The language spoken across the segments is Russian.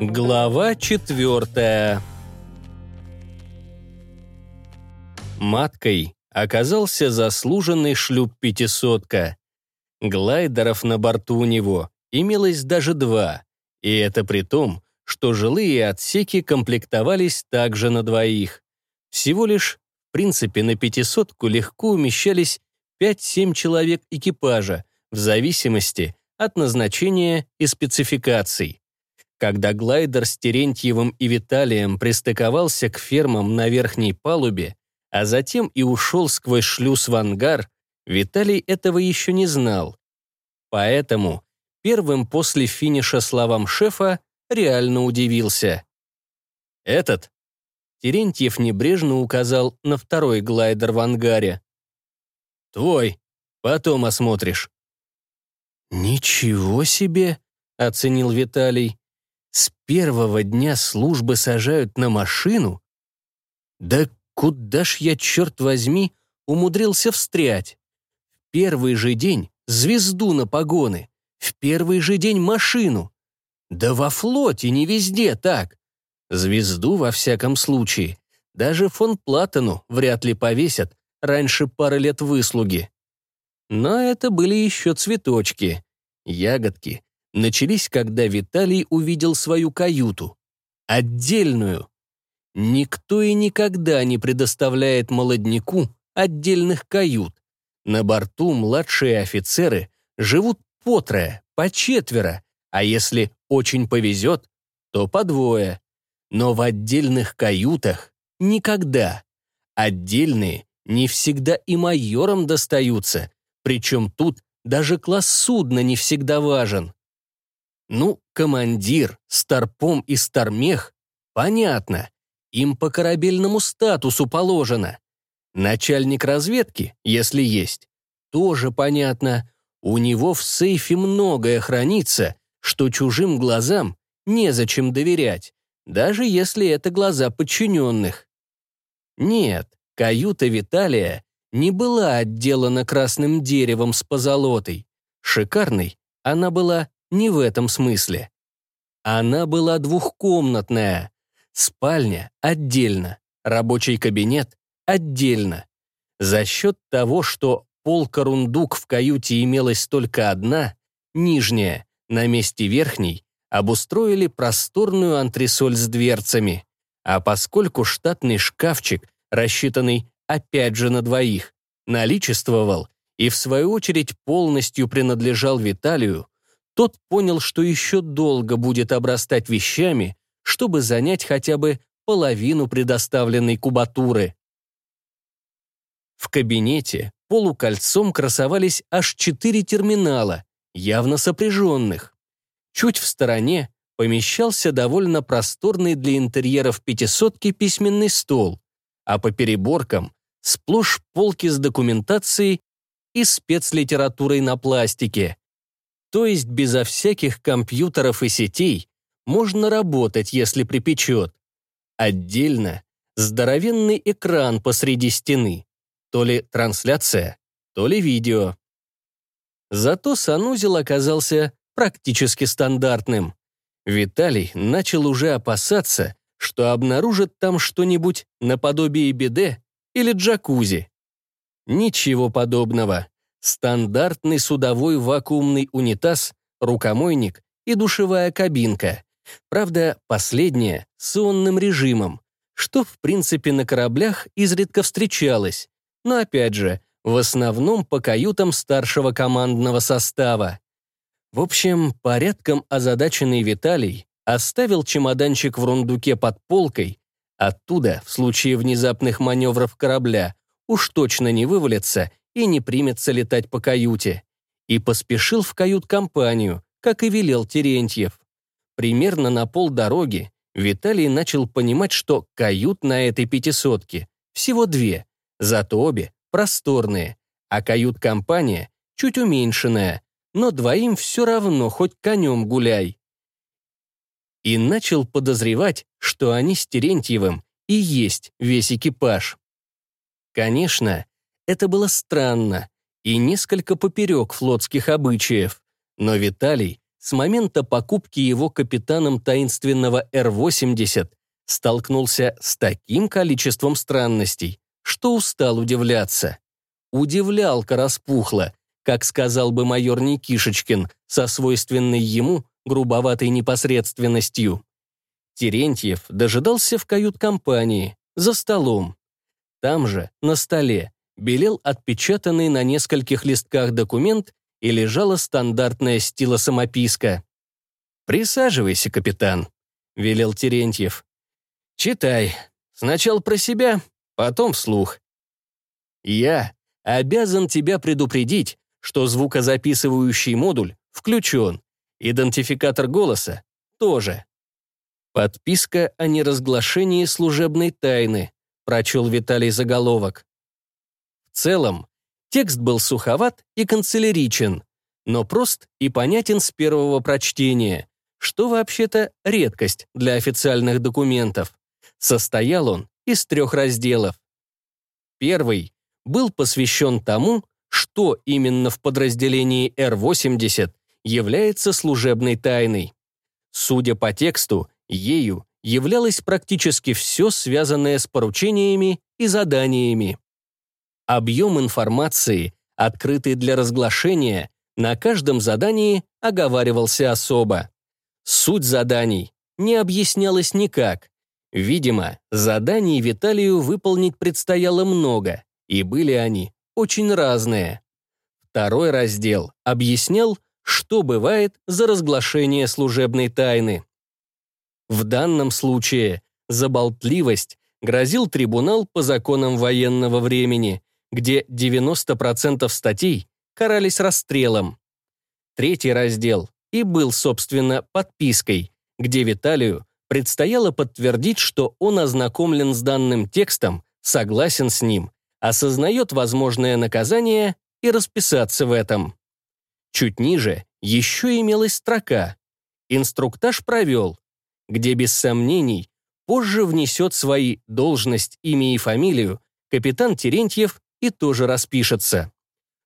Глава четвертая Маткой оказался заслуженный шлюп «пятисотка». Глайдеров на борту у него имелось даже два, и это при том, что жилые отсеки комплектовались также на двоих. Всего лишь, в принципе, на «пятисотку» легко умещались 5-7 человек экипажа, в зависимости от назначения и спецификаций. Когда глайдер с Терентьевым и Виталием пристыковался к фермам на верхней палубе, а затем и ушел сквозь шлюз в ангар, Виталий этого еще не знал. Поэтому первым после финиша словам шефа реально удивился. «Этот?» Терентьев небрежно указал на второй глайдер в ангаре. «Твой. Потом осмотришь». «Ничего себе!» — оценил Виталий. «С первого дня службы сажают на машину? Да куда ж я, черт возьми, умудрился встрять? В первый же день звезду на погоны, в первый же день машину. Да во флоте не везде так. Звезду, во всяком случае, даже фон Платону вряд ли повесят раньше пары лет выслуги. Но это были еще цветочки. Ягодки начались, когда Виталий увидел свою каюту. Отдельную. Никто и никогда не предоставляет молодняку отдельных кают. На борту младшие офицеры живут по трое, по четверо, а если очень повезет, то по двое. Но в отдельных каютах никогда. Отдельные не всегда и майорам достаются, причем тут даже класс судна не всегда важен. Ну, командир, старпом и стармех — понятно. Им по корабельному статусу положено. Начальник разведки, если есть, тоже понятно. У него в сейфе многое хранится, что чужим глазам незачем доверять, даже если это глаза подчиненных. Нет, каюта Виталия не была отделана красным деревом с позолотой. Шикарной она была не в этом смысле. Она была двухкомнатная. Спальня отдельно, рабочий кабинет отдельно. За счет того, что полка-рундук в каюте имелась только одна, нижняя, на месте верхней, обустроили просторную антресоль с дверцами. А поскольку штатный шкафчик, рассчитанный опять же на двоих, наличествовал и в свою очередь полностью принадлежал Виталию, тот понял, что еще долго будет обрастать вещами, чтобы занять хотя бы половину предоставленной кубатуры. В кабинете полукольцом красовались аж четыре терминала, явно сопряженных. Чуть в стороне помещался довольно просторный для интерьеров пятисотки письменный стол, а по переборкам сплошь полки с документацией и спецлитературой на пластике. То есть безо всяких компьютеров и сетей можно работать, если припечет. Отдельно здоровенный экран посреди стены. То ли трансляция, то ли видео. Зато санузел оказался практически стандартным. Виталий начал уже опасаться, что обнаружит там что-нибудь наподобие биде или джакузи. Ничего подобного. Стандартный судовой вакуумный унитаз, рукомойник и душевая кабинка. Правда, последняя с ионным режимом, что, в принципе, на кораблях изредка встречалось, но, опять же, в основном по каютам старшего командного состава. В общем, порядком озадаченный Виталий оставил чемоданчик в рундуке под полкой, оттуда, в случае внезапных маневров корабля, уж точно не вывалится и не примется летать по каюте, и поспешил в кают-компанию, как и велел Терентьев. Примерно на полдороги Виталий начал понимать, что кают на этой пятисотке всего две, зато обе просторные, а кают-компания чуть уменьшенная, но двоим все равно хоть конем гуляй. И начал подозревать, что они с Терентьевым и есть весь экипаж. Конечно, это было странно и несколько поперек флотских обычаев, но Виталий с момента покупки его капитаном таинственного Р-80 столкнулся с таким количеством странностей, что устал удивляться. Удивлялка распухла, как сказал бы майор Никишечкин, со свойственной ему грубоватой непосредственностью. Терентьев дожидался в кают-компании, за столом. Там же, на столе, белел отпечатанный на нескольких листках документ и лежала стандартная стилосамописка. «Присаживайся, капитан», — велел Терентьев. «Читай. Сначала про себя, потом вслух. Я обязан тебя предупредить, что звукозаписывающий модуль включен, идентификатор голоса тоже. Подписка о неразглашении служебной тайны, прочел Виталий заголовок. В целом, текст был суховат и канцеляричен, но прост и понятен с первого прочтения, что вообще-то редкость для официальных документов. Состоял он из трех разделов. Первый был посвящен тому, что именно в подразделении Р-80 является служебной тайной. Судя по тексту, ею являлось практически все, связанное с поручениями и заданиями. Объем информации, открытый для разглашения, на каждом задании оговаривался особо. Суть заданий не объяснялась никак. Видимо, заданий Виталию выполнить предстояло много, и были они очень разные. Второй раздел объяснял, что бывает за разглашение служебной тайны. В данном случае за болтливость грозил трибунал по законам военного времени, где 90% статей карались расстрелом. Третий раздел и был, собственно, подпиской, где Виталию предстояло подтвердить, что он ознакомлен с данным текстом, согласен с ним, осознает возможное наказание и расписаться в этом. Чуть ниже еще имелась строка «Инструктаж провел», где без сомнений позже внесет свои должность, имя и фамилию капитан Терентьев и тоже распишется.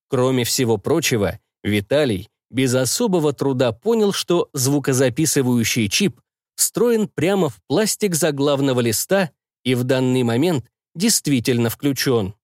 Кроме всего прочего, Виталий без особого труда понял, что звукозаписывающий чип встроен прямо в пластик заглавного листа и в данный момент действительно включен.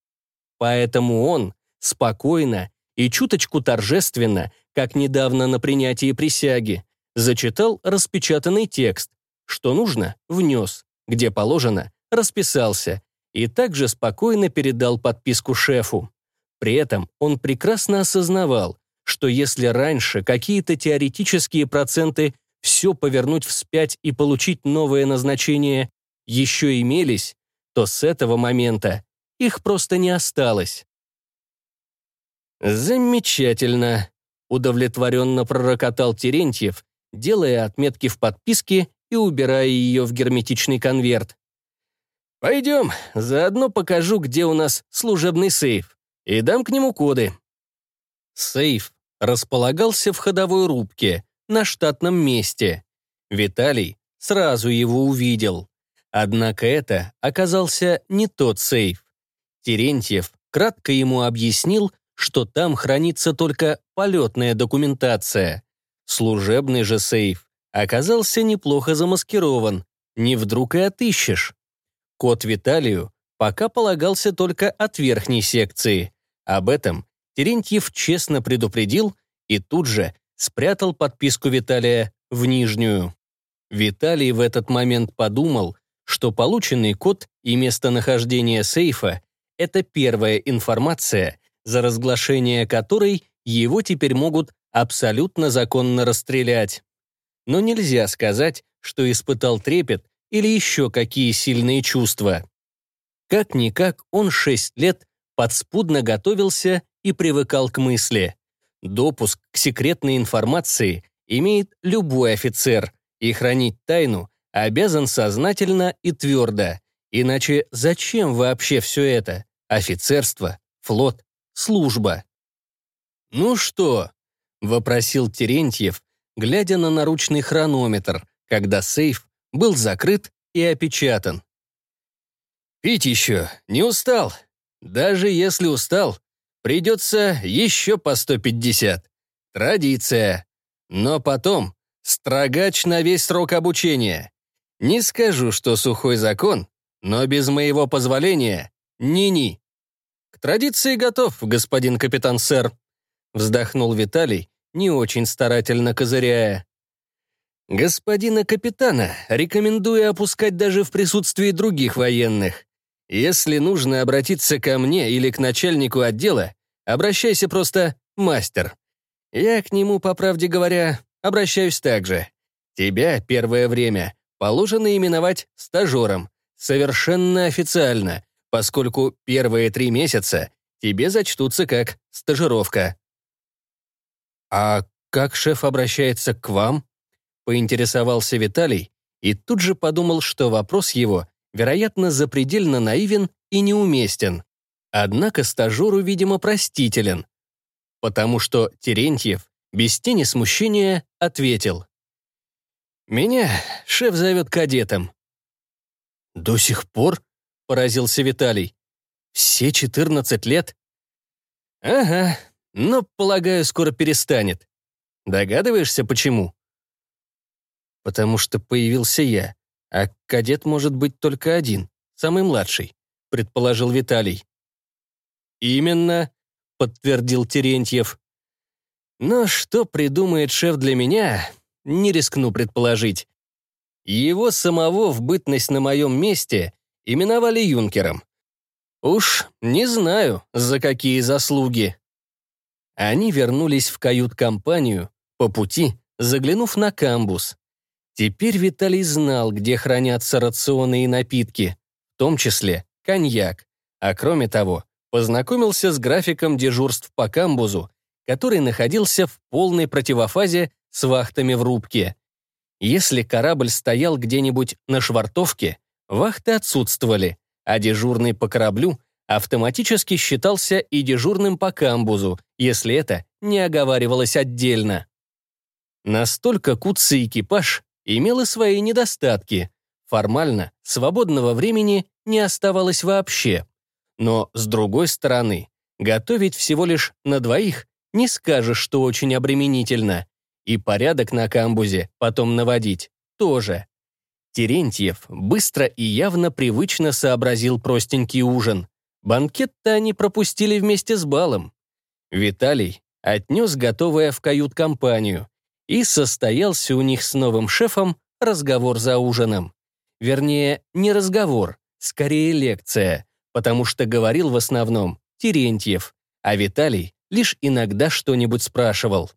Поэтому он спокойно и чуточку торжественно, как недавно на принятии присяги, зачитал распечатанный текст, что нужно, внес, где положено, расписался и также спокойно передал подписку шефу. При этом он прекрасно осознавал, что если раньше какие-то теоретические проценты все повернуть вспять и получить новое назначение еще имелись, то с этого момента их просто не осталось. «Замечательно», — удовлетворенно пророкотал Терентьев, делая отметки в подписке и убирая ее в герметичный конверт. «Пойдем, заодно покажу, где у нас служебный сейф, и дам к нему коды». Сейф располагался в ходовой рубке, на штатном месте. Виталий сразу его увидел. Однако это оказался не тот сейф. Терентьев кратко ему объяснил, что там хранится только полетная документация. Служебный же сейф оказался неплохо замаскирован, не вдруг и отыщешь. Код Виталию пока полагался только от верхней секции. Об этом Терентьев честно предупредил и тут же спрятал подписку Виталия в нижнюю. Виталий в этот момент подумал, что полученный код и местонахождение сейфа — это первая информация, за разглашение которой его теперь могут абсолютно законно расстрелять. Но нельзя сказать, что испытал трепет или еще какие сильные чувства. Как-никак он шесть лет подспудно готовился и привыкал к мысли. Допуск к секретной информации имеет любой офицер, и хранить тайну обязан сознательно и твердо. Иначе зачем вообще все это? Офицерство, флот, служба. «Ну что?» — вопросил Терентьев, глядя на наручный хронометр, когда сейф был закрыт и опечатан. «Пить еще не устал. Даже если устал, Придется еще по 150. Традиция. Но потом строгач на весь срок обучения. Не скажу, что сухой закон, но без моего позволения ни-ни. Традиции готов, господин капитан-сэр, вздохнул Виталий, не очень старательно козыряя. Господина капитана рекомендую опускать даже в присутствии других военных. Если нужно обратиться ко мне или к начальнику отдела, обращайся просто «мастер». Я к нему, по правде говоря, обращаюсь так же. Тебя первое время положено именовать стажером, совершенно официально, поскольку первые три месяца тебе зачтутся как стажировка. «А как шеф обращается к вам?» — поинтересовался Виталий и тут же подумал, что вопрос его, вероятно, запредельно наивен и неуместен. Однако стажеру, видимо, простителен, потому что Терентьев без тени смущения ответил. «Меня шеф зовет кадетом». «До сих пор?» — поразился Виталий. «Все 14 лет?» «Ага, но, полагаю, скоро перестанет. Догадываешься, почему?» «Потому что появился я, а кадет может быть только один, самый младший», — предположил Виталий. «Именно», — подтвердил Терентьев. «Но что придумает шеф для меня, не рискну предположить. Его самого в бытность на моем месте именовали юнкером. Уж не знаю, за какие заслуги. Они вернулись в кают-компанию, по пути заглянув на камбус. Теперь Виталий знал, где хранятся рационы и напитки, в том числе коньяк, а кроме того, познакомился с графиком дежурств по камбузу, который находился в полной противофазе с вахтами в рубке. Если корабль стоял где-нибудь на швартовке, вахты отсутствовали, а дежурный по кораблю автоматически считался и дежурным по камбузу, если это не оговаривалось отдельно. Настолько куцый экипаж имел и свои недостатки. Формально свободного времени не оставалось вообще. Но, с другой стороны, готовить всего лишь на двоих не скажешь, что очень обременительно. И порядок на камбузе потом наводить тоже. Терентьев быстро и явно привычно сообразил простенький ужин. Банкет-то они пропустили вместе с балом. Виталий отнес готовое в кают-компанию, и состоялся у них с новым шефом разговор за ужином. Вернее, не разговор, скорее лекция, потому что говорил в основном Терентьев, а Виталий лишь иногда что-нибудь спрашивал.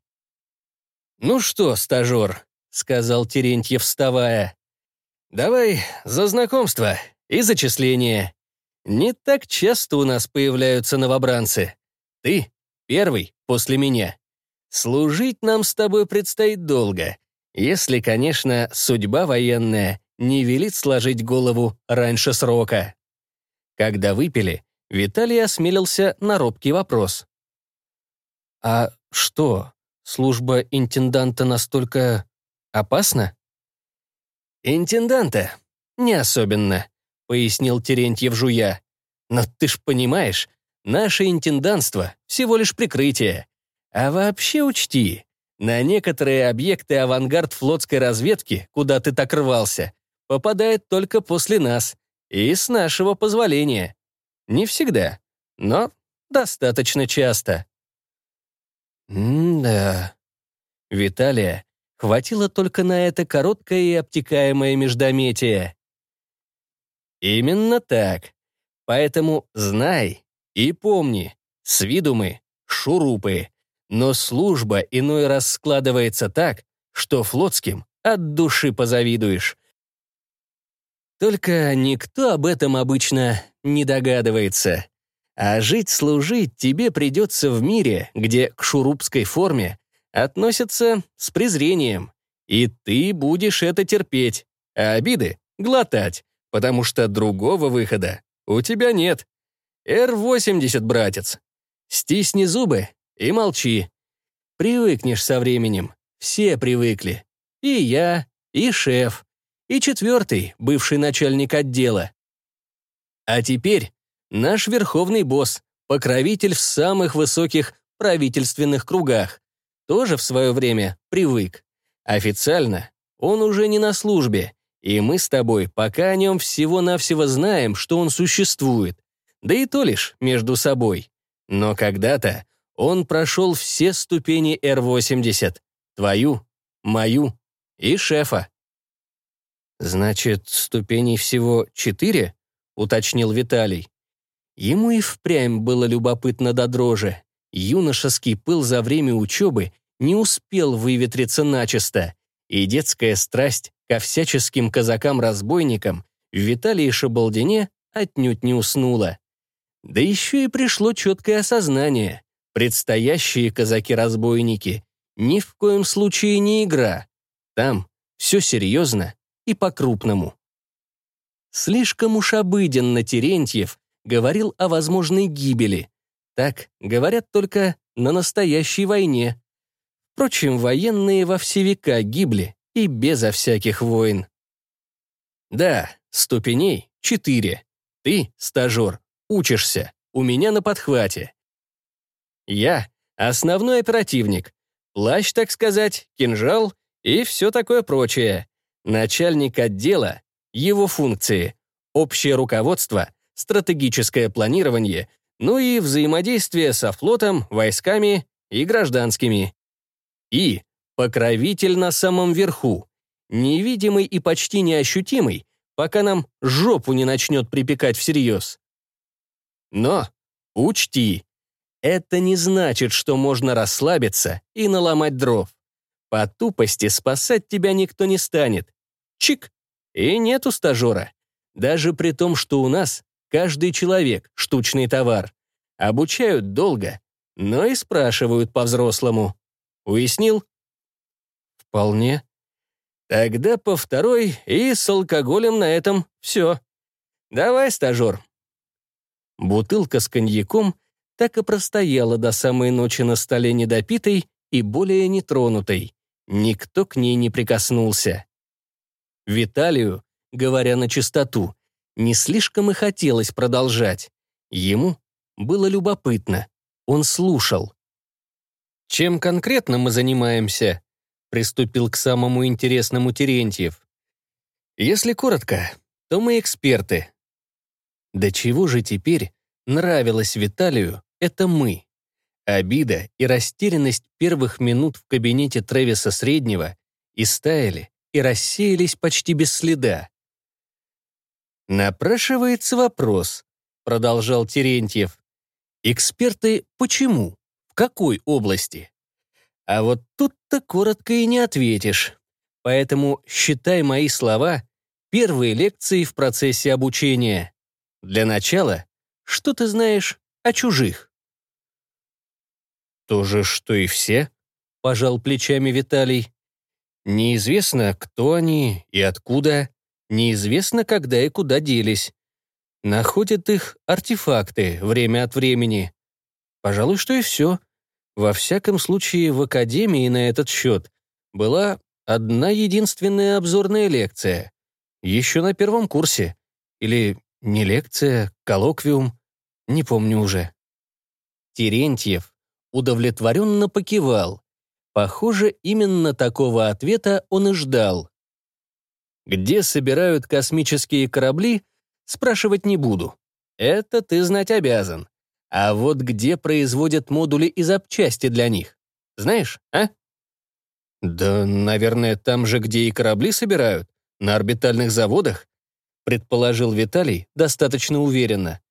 «Ну что, стажер», — сказал Терентьев, вставая, «давай за знакомство и зачисление. Не так часто у нас появляются новобранцы. Ты первый после меня. Служить нам с тобой предстоит долго, если, конечно, судьба военная не велит сложить голову раньше срока». Когда выпили, Виталий осмелился на робкий вопрос. «А что, служба интенданта настолько опасна?» «Интенданта? Не особенно пояснил Терентьев жуя. «Но ты ж понимаешь, наше интендантство — всего лишь прикрытие. А вообще учти, на некоторые объекты авангард флотской разведки, куда ты так рвался, попадает только после нас и с нашего позволения. Не всегда, но достаточно часто». «М-да...» Виталия хватило только на это короткое и обтекаемое междометие. Именно так. Поэтому знай и помни, с виду мы шурупы, но служба иной раз складывается так, что флотским от души позавидуешь. Только никто об этом обычно не догадывается. А жить-служить тебе придется в мире, где к шурупской форме относятся с презрением. И ты будешь это терпеть, а обиды — глотать, потому что другого выхода у тебя нет. Р-80, братец. Стисни зубы и молчи. Привыкнешь со временем. Все привыкли. И я, и шеф, и четвертый, бывший начальник отдела. А теперь наш верховный босс, покровитель в самых высоких правительственных кругах. Тоже в свое время привык. Официально он уже не на службе, и мы с тобой пока о нем всего-навсего знаем, что он существует, да и то лишь между собой. Но когда-то он прошел все ступени Р-80, твою, мою и шефа. «Значит, ступеней всего четыре?» — уточнил Виталий. Ему и впрямь было любопытно до дрожи. Юношеский пыл за время учебы не успел выветриться начисто, и детская страсть ко всяческим казакам-разбойникам в Виталии Шабалдине отнюдь не уснула. Да еще и пришло четкое осознание. Предстоящие казаки-разбойники ни в коем случае не игра. Там все серьезно и по-крупному. Слишком уж обыденно Терентьев говорил о возможной гибели. Так говорят только на настоящей войне. Впрочем, военные во все века гибли и безо всяких войн. Да, ступеней четыре. Ты, стажер, учишься, у меня на подхвате. Я — основной оперативник. Плащ, так сказать, кинжал и все такое прочее. Начальник отдела, его функции, общее руководство, стратегическое планирование, ну и взаимодействие со флотом, войсками и гражданскими. И покровитель на самом верху, невидимый и почти неощутимый, пока нам жопу не начнет припекать всерьез. Но учти, это не значит, что можно расслабиться и наломать дров. По тупости спасать тебя никто не станет. Чик! И нету стажера. Даже при том, что у нас каждый человек — штучный товар. Обучают долго, но и спрашивают по-взрослому. Уяснил? Вполне. Тогда по второй и с алкоголем на этом все. Давай, стажер. Бутылка с коньяком так и простояла до самой ночи на столе недопитой и более нетронутой. Никто к ней не прикоснулся. Виталию, говоря на чистоту, не слишком и хотелось продолжать. Ему было любопытно. Он слушал. «Чем конкретно мы занимаемся?» приступил к самому интересному Терентьев. «Если коротко, то мы эксперты, до чего же теперь нравилось Виталию это мы? Обида и растерянность первых минут в кабинете Трэвиса Среднего истаяли и рассеялись почти без следа. «Напрашивается вопрос», — продолжал Терентьев. «Эксперты почему? Какой области?» А вот тут-то коротко и не ответишь. Поэтому считай мои слова первой лекцией в процессе обучения. Для начала, что ты знаешь о чужих? То же, что и все, пожал плечами Виталий. Неизвестно, кто они и откуда, неизвестно, когда и куда делись. Находят их артефакты время от времени. Пожалуй, что и все. Во всяком случае, в Академии на этот счет была одна единственная обзорная лекция. Еще на первом курсе. Или не лекция, коллоквиум, не помню уже. Терентьев удовлетворенно покивал. Похоже, именно такого ответа он и ждал. Где собирают космические корабли, спрашивать не буду. Это ты знать обязан. А вот где производят модули и запчасти для них? Знаешь, а? Да, наверное, там же, где и корабли собирают, на орбитальных заводах предположил Виталий достаточно уверенно.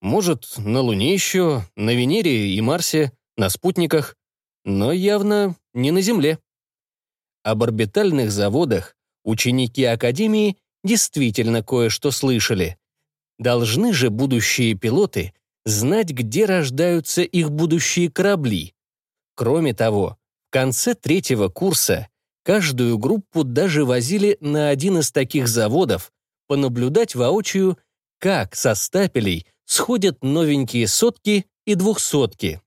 Может, на Луне еще, на Венере и Марсе, на спутниках, но явно не на Земле. Об орбитальных заводах ученики Академии действительно кое-что слышали. Должны же будущие пилоты знать, где рождаются их будущие корабли. Кроме того, в конце третьего курса каждую группу даже возили на один из таких заводов, понаблюдать воочию, как со стапелей сходят новенькие сотки и двухсотки.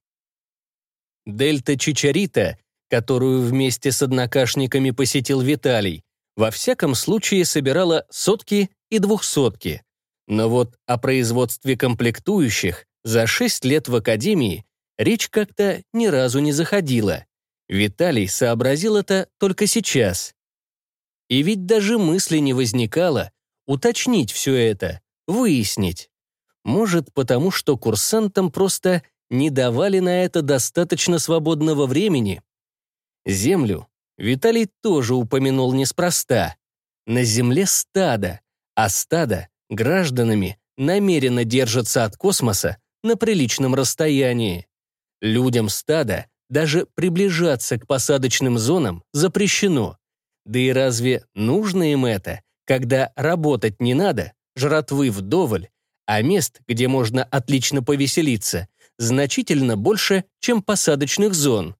Дельта Чичарита, которую вместе с однокашниками посетил Виталий, во всяком случае собирала сотки и двухсотки. Но вот о производстве комплектующих за шесть лет в Академии речь как-то ни разу не заходила. Виталий сообразил это только сейчас. И ведь даже мысли не возникало уточнить все это, выяснить. Может, потому что курсантам просто не давали на это достаточно свободного времени. Землю Виталий тоже упомянул неспроста. На земле стадо, а стадо гражданами намеренно держатся от космоса на приличном расстоянии. Людям стада даже приближаться к посадочным зонам запрещено. Да и разве нужно им это, когда работать не надо, жратвы вдоволь, а мест, где можно отлично повеселиться, значительно больше, чем посадочных зон?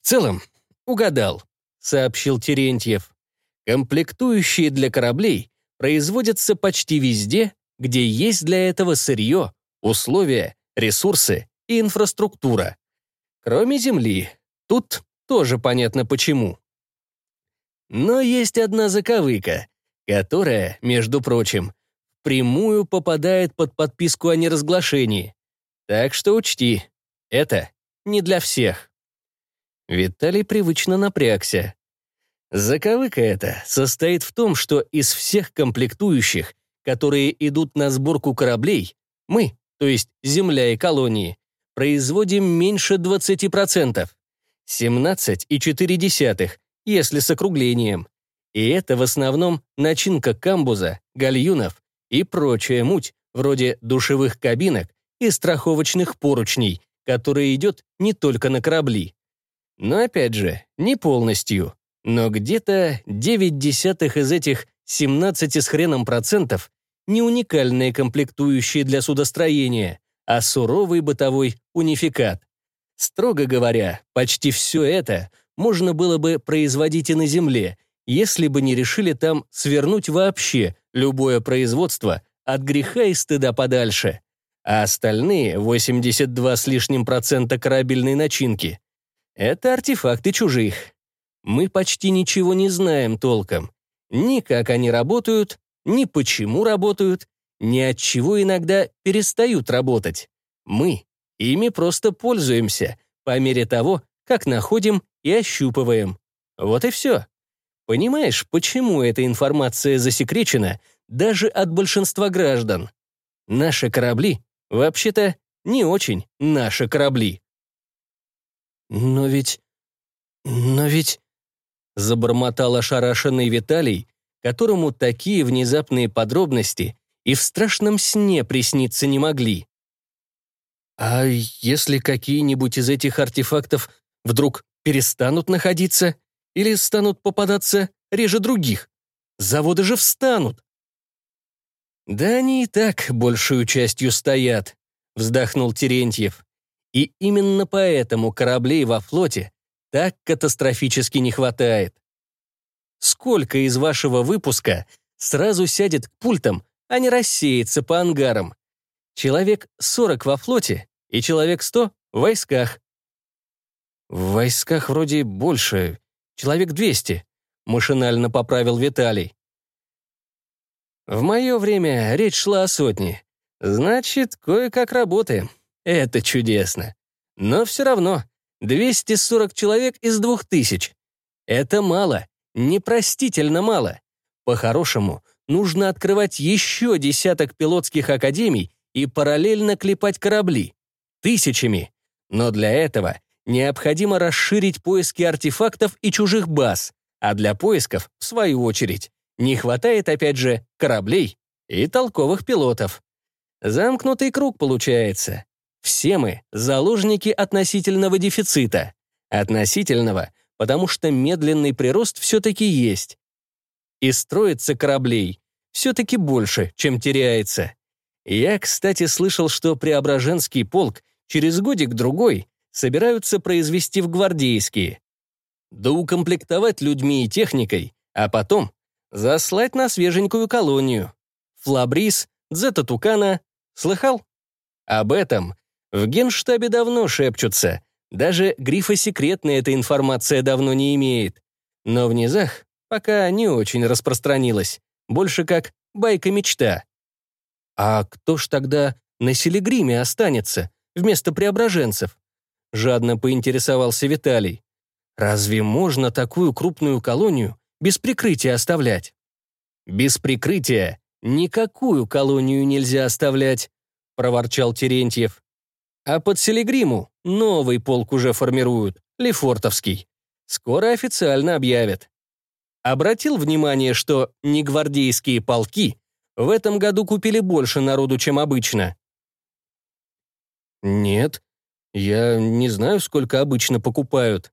В целом, угадал, сообщил Терентьев. Комплектующие для кораблей производятся почти везде, где есть для этого сырье, условия, ресурсы и инфраструктура. Кроме Земли. Тут тоже понятно почему. Но есть одна заковыка, которая, между прочим, прямую попадает под подписку о неразглашении. Так что учти, это не для всех. Виталий привычно напрягся. Заковыка эта состоит в том, что из всех комплектующих, которые идут на сборку кораблей, мы, то есть Земля и колонии, производим меньше 20%. 17,4, если с округлением. И это в основном начинка камбуза, гальюнов и прочая муть, вроде душевых кабинок и страховочных поручней, которая идет не только на корабли. Но опять же, не полностью. Но где-то 9 десятых из этих 17 с хреном процентов не уникальные комплектующие для судостроения, а суровый бытовой унификат. Строго говоря, почти все это можно было бы производить и на Земле, если бы не решили там свернуть вообще любое производство от греха и стыда подальше. А остальные 82 с лишним процента корабельной начинки — это артефакты чужих. Мы почти ничего не знаем толком. Ни как они работают, ни почему работают, ни от чего иногда перестают работать. Мы ими просто пользуемся по мере того, как находим и ощупываем. Вот и все. Понимаешь, почему эта информация засекречена даже от большинства граждан? Наши корабли, вообще-то, не очень наши корабли. Но ведь... Но ведь... Забормотал ошарашенный Виталий, которому такие внезапные подробности и в страшном сне присниться не могли. А если какие-нибудь из этих артефактов вдруг перестанут находиться или станут попадаться реже других? Заводы же встанут. Да они и так большую частью стоят, вздохнул Терентьев. И именно поэтому кораблей во флоте так катастрофически не хватает. Сколько из вашего выпуска сразу сядет к пультам а не рассеяться по ангарам. Человек 40 во флоте и человек 100 в войсках. В войсках вроде больше, человек 200, машинально поправил Виталий. В мое время речь шла о сотне. Значит, кое-как работаем. Это чудесно. Но все равно, 240 человек из 2000. Это мало, непростительно мало. По-хорошему, нужно открывать еще десяток пилотских академий и параллельно клепать корабли. Тысячами. Но для этого необходимо расширить поиски артефактов и чужих баз, а для поисков, в свою очередь, не хватает, опять же, кораблей и толковых пилотов. Замкнутый круг получается. Все мы — заложники относительного дефицита. Относительного, потому что медленный прирост все-таки есть. И строится кораблей все-таки больше, чем теряется. Я, кстати, слышал, что Преображенский полк через годик-другой собираются произвести в гвардейские. Да укомплектовать людьми и техникой, а потом заслать на свеженькую колонию. Флабрис, Дзета Тукана. Слыхал? Об этом в генштабе давно шепчутся. Даже грифа секретная эта информация давно не имеет. Но в низах пока не очень распространилась, больше как байка-мечта. А кто ж тогда на Селегриме останется вместо преображенцев? — жадно поинтересовался Виталий. «Разве можно такую крупную колонию без прикрытия оставлять?» «Без прикрытия никакую колонию нельзя оставлять», — проворчал Терентьев. «А под Селегриму новый полк уже формируют, Лефортовский. Скоро официально объявят. Обратил внимание, что негвардейские полки в этом году купили больше народу, чем обычно? Нет, я не знаю, сколько обычно покупают.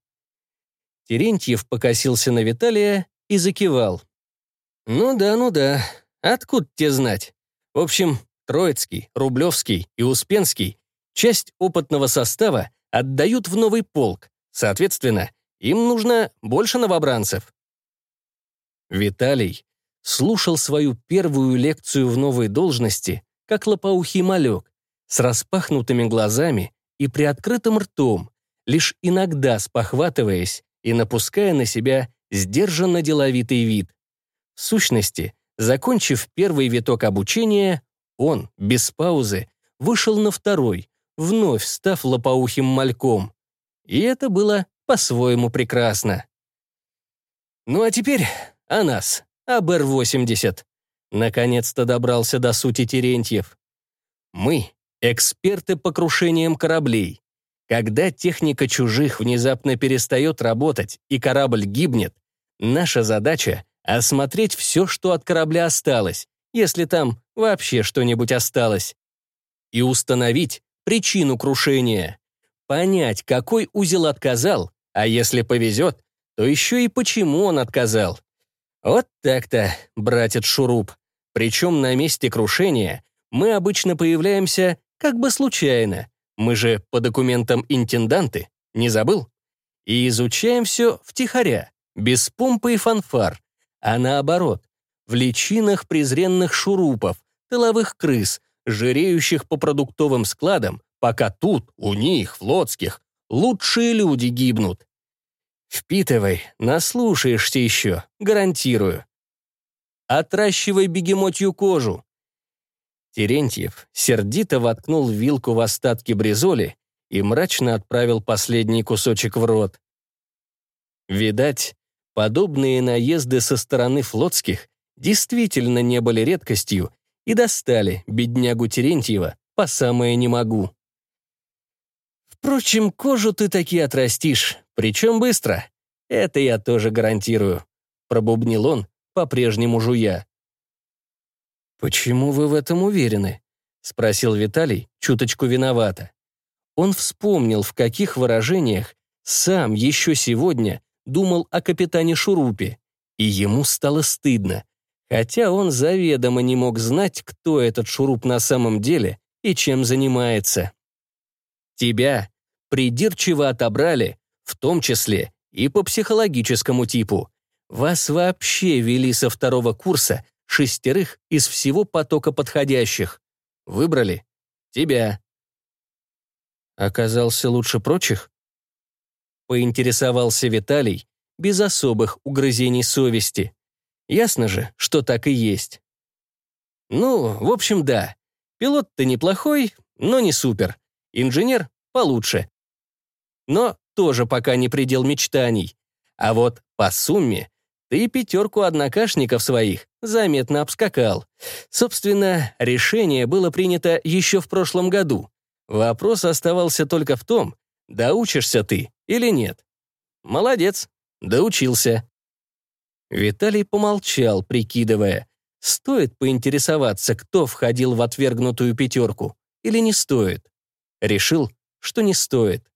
Терентьев покосился на Виталия и закивал. Ну да, ну да, откуда тебе знать? В общем, Троицкий, Рублевский и Успенский часть опытного состава отдают в новый полк. Соответственно, им нужно больше новобранцев. Виталий слушал свою первую лекцию в новой должности, как лопоухий малек, с распахнутыми глазами и приоткрытым ртом, лишь иногда спохватываясь и напуская на себя сдержанно деловитый вид. В сущности, закончив первый виток обучения, он, без паузы, вышел на второй, вновь став лопоухим мальком. И это было по-своему прекрасно. Ну а теперь о нас, об Р-80. Наконец-то добрался до сути Терентьев. Мы — эксперты по крушениям кораблей. Когда техника чужих внезапно перестает работать и корабль гибнет, наша задача — осмотреть все, что от корабля осталось, если там вообще что-нибудь осталось, и установить причину крушения, понять, какой узел отказал, а если повезет, то еще и почему он отказал. Вот так-то, братец Шуруп. Причем на месте крушения мы обычно появляемся как бы случайно. Мы же по документам интенданты, не забыл? И изучаем все втихаря, без помпы и фанфар. А наоборот, в личинах презренных шурупов, тыловых крыс, жиреющих по продуктовым складам, пока тут, у них, флотских, лучшие люди гибнут. Впитывай, наслушаешься еще, гарантирую. Отращивай бегемотью кожу. Терентьев сердито воткнул вилку в остатки бризоли и мрачно отправил последний кусочек в рот. Видать, подобные наезды со стороны флотских действительно не были редкостью и достали беднягу Терентьева по самое не могу. Впрочем, кожу ты таки отрастишь, причем быстро. Это я тоже гарантирую», — пробубнил он, по-прежнему жуя. «Почему вы в этом уверены?» — спросил Виталий, чуточку виновато. Он вспомнил, в каких выражениях сам еще сегодня думал о капитане Шурупе, и ему стало стыдно, хотя он заведомо не мог знать, кто этот Шуруп на самом деле и чем занимается. «Тебя придирчиво отобрали, в том числе и по психологическому типу. Вас вообще вели со второго курса шестерых из всего потока подходящих. Выбрали? Тебя. Оказался лучше прочих? Поинтересовался Виталий без особых угрызений совести. Ясно же, что так и есть. Ну, в общем, да. Пилот-то неплохой, но не супер. Инженер получше но тоже пока не предел мечтаний. А вот по сумме ты пятерку однокашников своих заметно обскакал. Собственно, решение было принято еще в прошлом году. Вопрос оставался только в том, доучишься ты или нет. Молодец, доучился. Виталий помолчал, прикидывая, стоит поинтересоваться, кто входил в отвергнутую пятерку, или не стоит. Решил, что не стоит.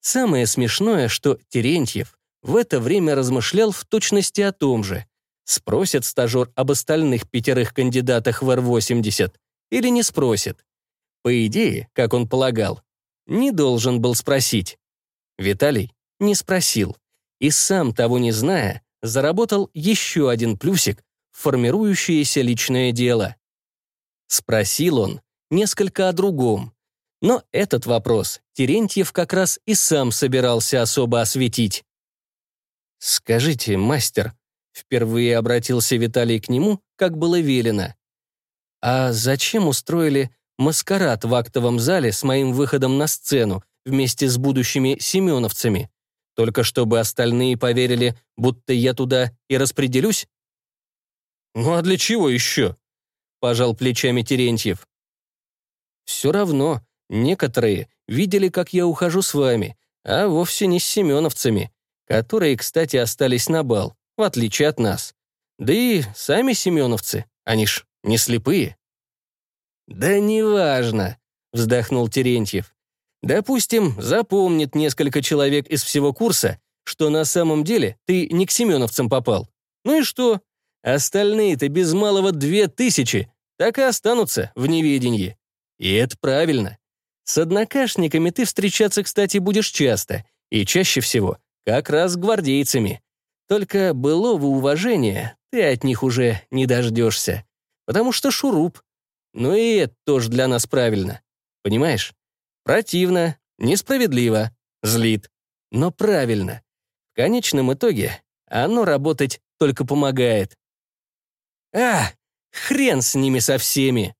Самое смешное, что Терентьев в это время размышлял в точности о том же. Спросит стажер об остальных пятерых кандидатах в Р-80 или не спросит? По идее, как он полагал, не должен был спросить. Виталий не спросил. И сам того не зная, заработал еще один плюсик в формирующееся личное дело. Спросил он несколько о другом, но этот вопрос Терентьев как раз и сам собирался особо осветить. «Скажите, мастер», — впервые обратился Виталий к нему, как было велено, «а зачем устроили маскарад в актовом зале с моим выходом на сцену вместе с будущими семеновцами. Только чтобы остальные поверили, будто я туда и распределюсь? Ну а для чего еще? Пожал плечами Терентьев. Все равно, некоторые видели, как я ухожу с вами, а вовсе не с семеновцами, которые, кстати, остались на бал, в отличие от нас. Да и сами семеновцы, они ж не слепые. «Да неважно», — вздохнул Терентьев. Допустим, запомнит несколько человек из всего курса, что на самом деле ты не к семеновцам попал. Ну и что? Остальные-то без малого две тысячи так и останутся в неведении. И это правильно. С однокашниками ты встречаться, кстати, будешь часто, и чаще всего как раз с гвардейцами. Только былого уважения ты от них уже не дождешься, потому что шуруп. Ну и это тоже для нас правильно. Понимаешь? Противно, несправедливо, злит. Но правильно. В конечном итоге оно работать только помогает. «А, хрен с ними со всеми!»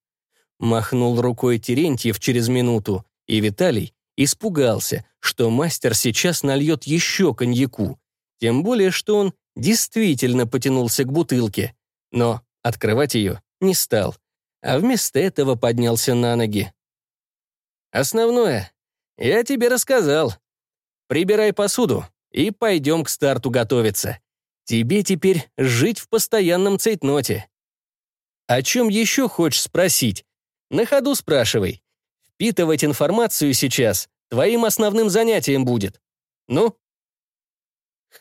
Махнул рукой Терентьев через минуту, и Виталий испугался, что мастер сейчас нальет еще коньяку, тем более, что он действительно потянулся к бутылке, но открывать ее не стал, а вместо этого поднялся на ноги. Основное я тебе рассказал. Прибирай посуду и пойдем к старту готовиться. Тебе теперь жить в постоянном цейтноте. О чем еще хочешь спросить? На ходу спрашивай. Впитывать информацию сейчас твоим основным занятием будет. Ну?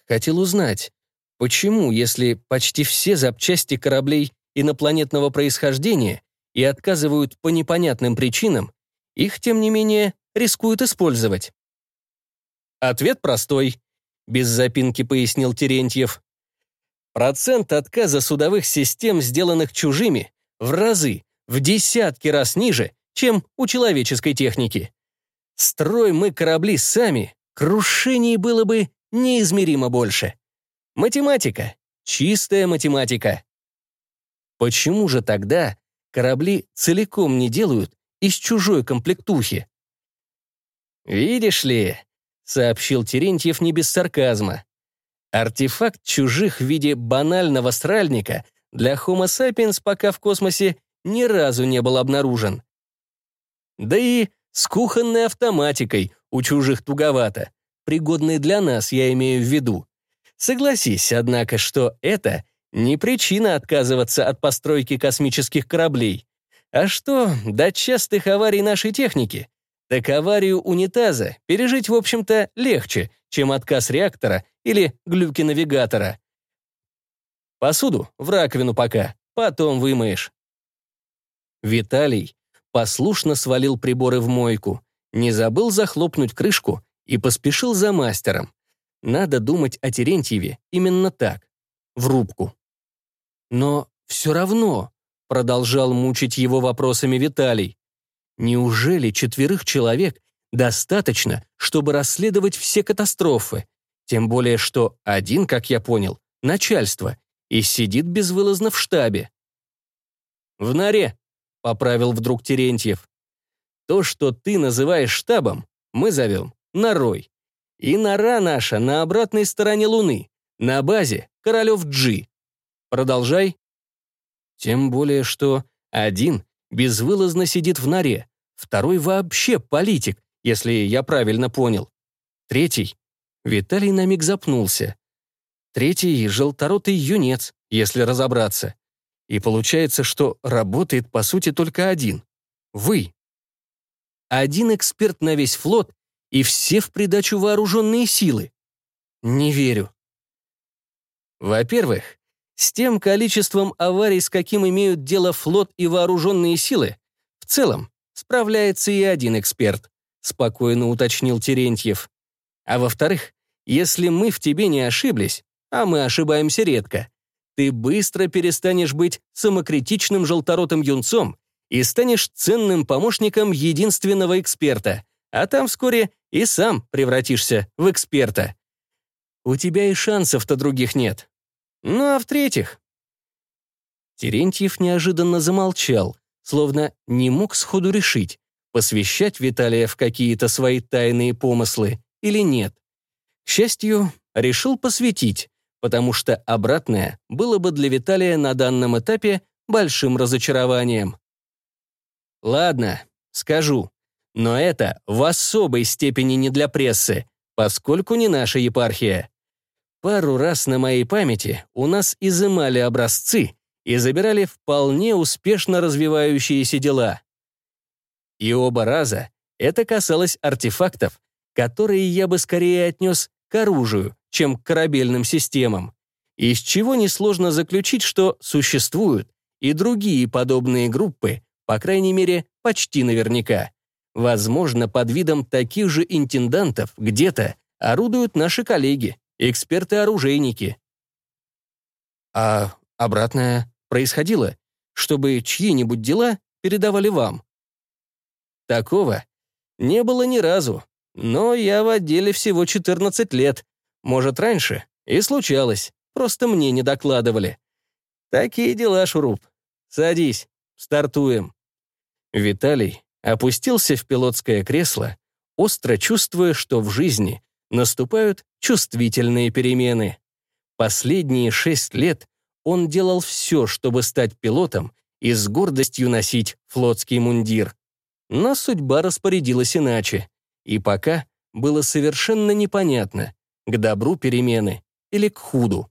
Хотел узнать, почему, если почти все запчасти кораблей инопланетного происхождения и отказывают по непонятным причинам, их, тем не менее, рискуют использовать. Ответ простой, без запинки пояснил Терентьев. Процент отказа судовых систем, сделанных чужими, в разы, в десятки раз ниже, чем у человеческой техники. Строй мы корабли сами, крушений было бы неизмеримо больше. Математика, чистая математика. Почему же тогда корабли целиком не делают из чужой комплектухи. «Видишь ли», — сообщил Терентьев не без сарказма, «артефакт чужих в виде банального сральника для Homo sapiens пока в космосе ни разу не был обнаружен. Да и с кухонной автоматикой у чужих туговато, пригодной для нас, я имею в виду. Согласись, однако, что это не причина отказываться от постройки космических кораблей. А что до частых аварий нашей техники? Так аварию унитаза пережить, в общем-то, легче, чем отказ реактора или глюки навигатора. Посуду в раковину пока, потом вымоешь. Виталий послушно свалил приборы в мойку, не забыл захлопнуть крышку и поспешил за мастером. Надо думать о Терентьеве именно так, в рубку. Но все равно Продолжал мучить его вопросами Виталий. Неужели четверых человек достаточно, чтобы расследовать все катастрофы? Тем более, что один, как я понял, начальство, и сидит безвылазно в штабе. «В норе», — поправил вдруг Терентьев. «То, что ты называешь штабом, мы зовем норой. И нора наша на обратной стороне Луны, на базе Королев-Джи. Продолжай». Тем более, что один безвылазно сидит в норе, второй вообще политик, если я правильно понял. Третий. Виталий на миг запнулся. Третий — желторотый юнец, если разобраться. И получается, что работает, по сути, только один. Вы. Один эксперт на весь флот и все в придачу вооруженные силы. Не верю. Во-первых, с тем количеством аварий, с каким имеют дело флот и вооруженные силы, в целом справляется и один эксперт, спокойно уточнил Терентьев. А во-вторых, если мы в тебе не ошиблись, а мы ошибаемся редко, ты быстро перестанешь быть самокритичным желторотым юнцом и станешь ценным помощником единственного эксперта, а там вскоре и сам превратишься в эксперта. У тебя и шансов-то других нет. Ну а в-третьих... Терентьев неожиданно замолчал, словно не мог сходу решить, посвящать Виталия в какие-то свои тайные помыслы или нет. К счастью, решил посвятить, потому что обратное было бы для Виталия на данном этапе большим разочарованием. Ладно, скажу, но это в особой степени не для прессы, поскольку не наша епархия. Пару раз на моей памяти у нас изымали образцы и забирали вполне успешно развивающиеся дела. И оба раза это касалось артефактов, которые я бы скорее отнес к оружию, чем к корабельным системам, из чего несложно заключить, что существуют и другие подобные группы, по крайней мере, почти наверняка. Возможно, под видом таких же интендантов где-то орудуют наши коллеги, эксперты-оружейники. А обратное происходило, чтобы чьи-нибудь дела передавали вам. Такого не было ни разу, но я в отделе всего 14 лет, может, раньше, и случалось, просто мне не докладывали. Такие дела, Шуруп. Садись, стартуем. Виталий опустился в пилотское кресло, остро чувствуя, что в жизни наступают чувствительные перемены. Последние шесть лет он делал все, чтобы стать пилотом и с гордостью носить флотский мундир. Но судьба распорядилась иначе, и пока было совершенно непонятно, к добру перемены или к худу.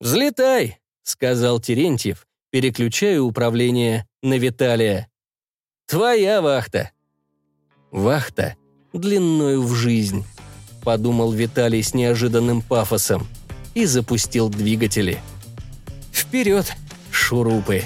«Взлетай!» — сказал Терентьев, переключая управление на Виталия. Твоя вахта». «Вахта длиною в жизнь», — подумал Виталий с неожиданным пафосом и запустил двигатели. «Вперед, шурупы!»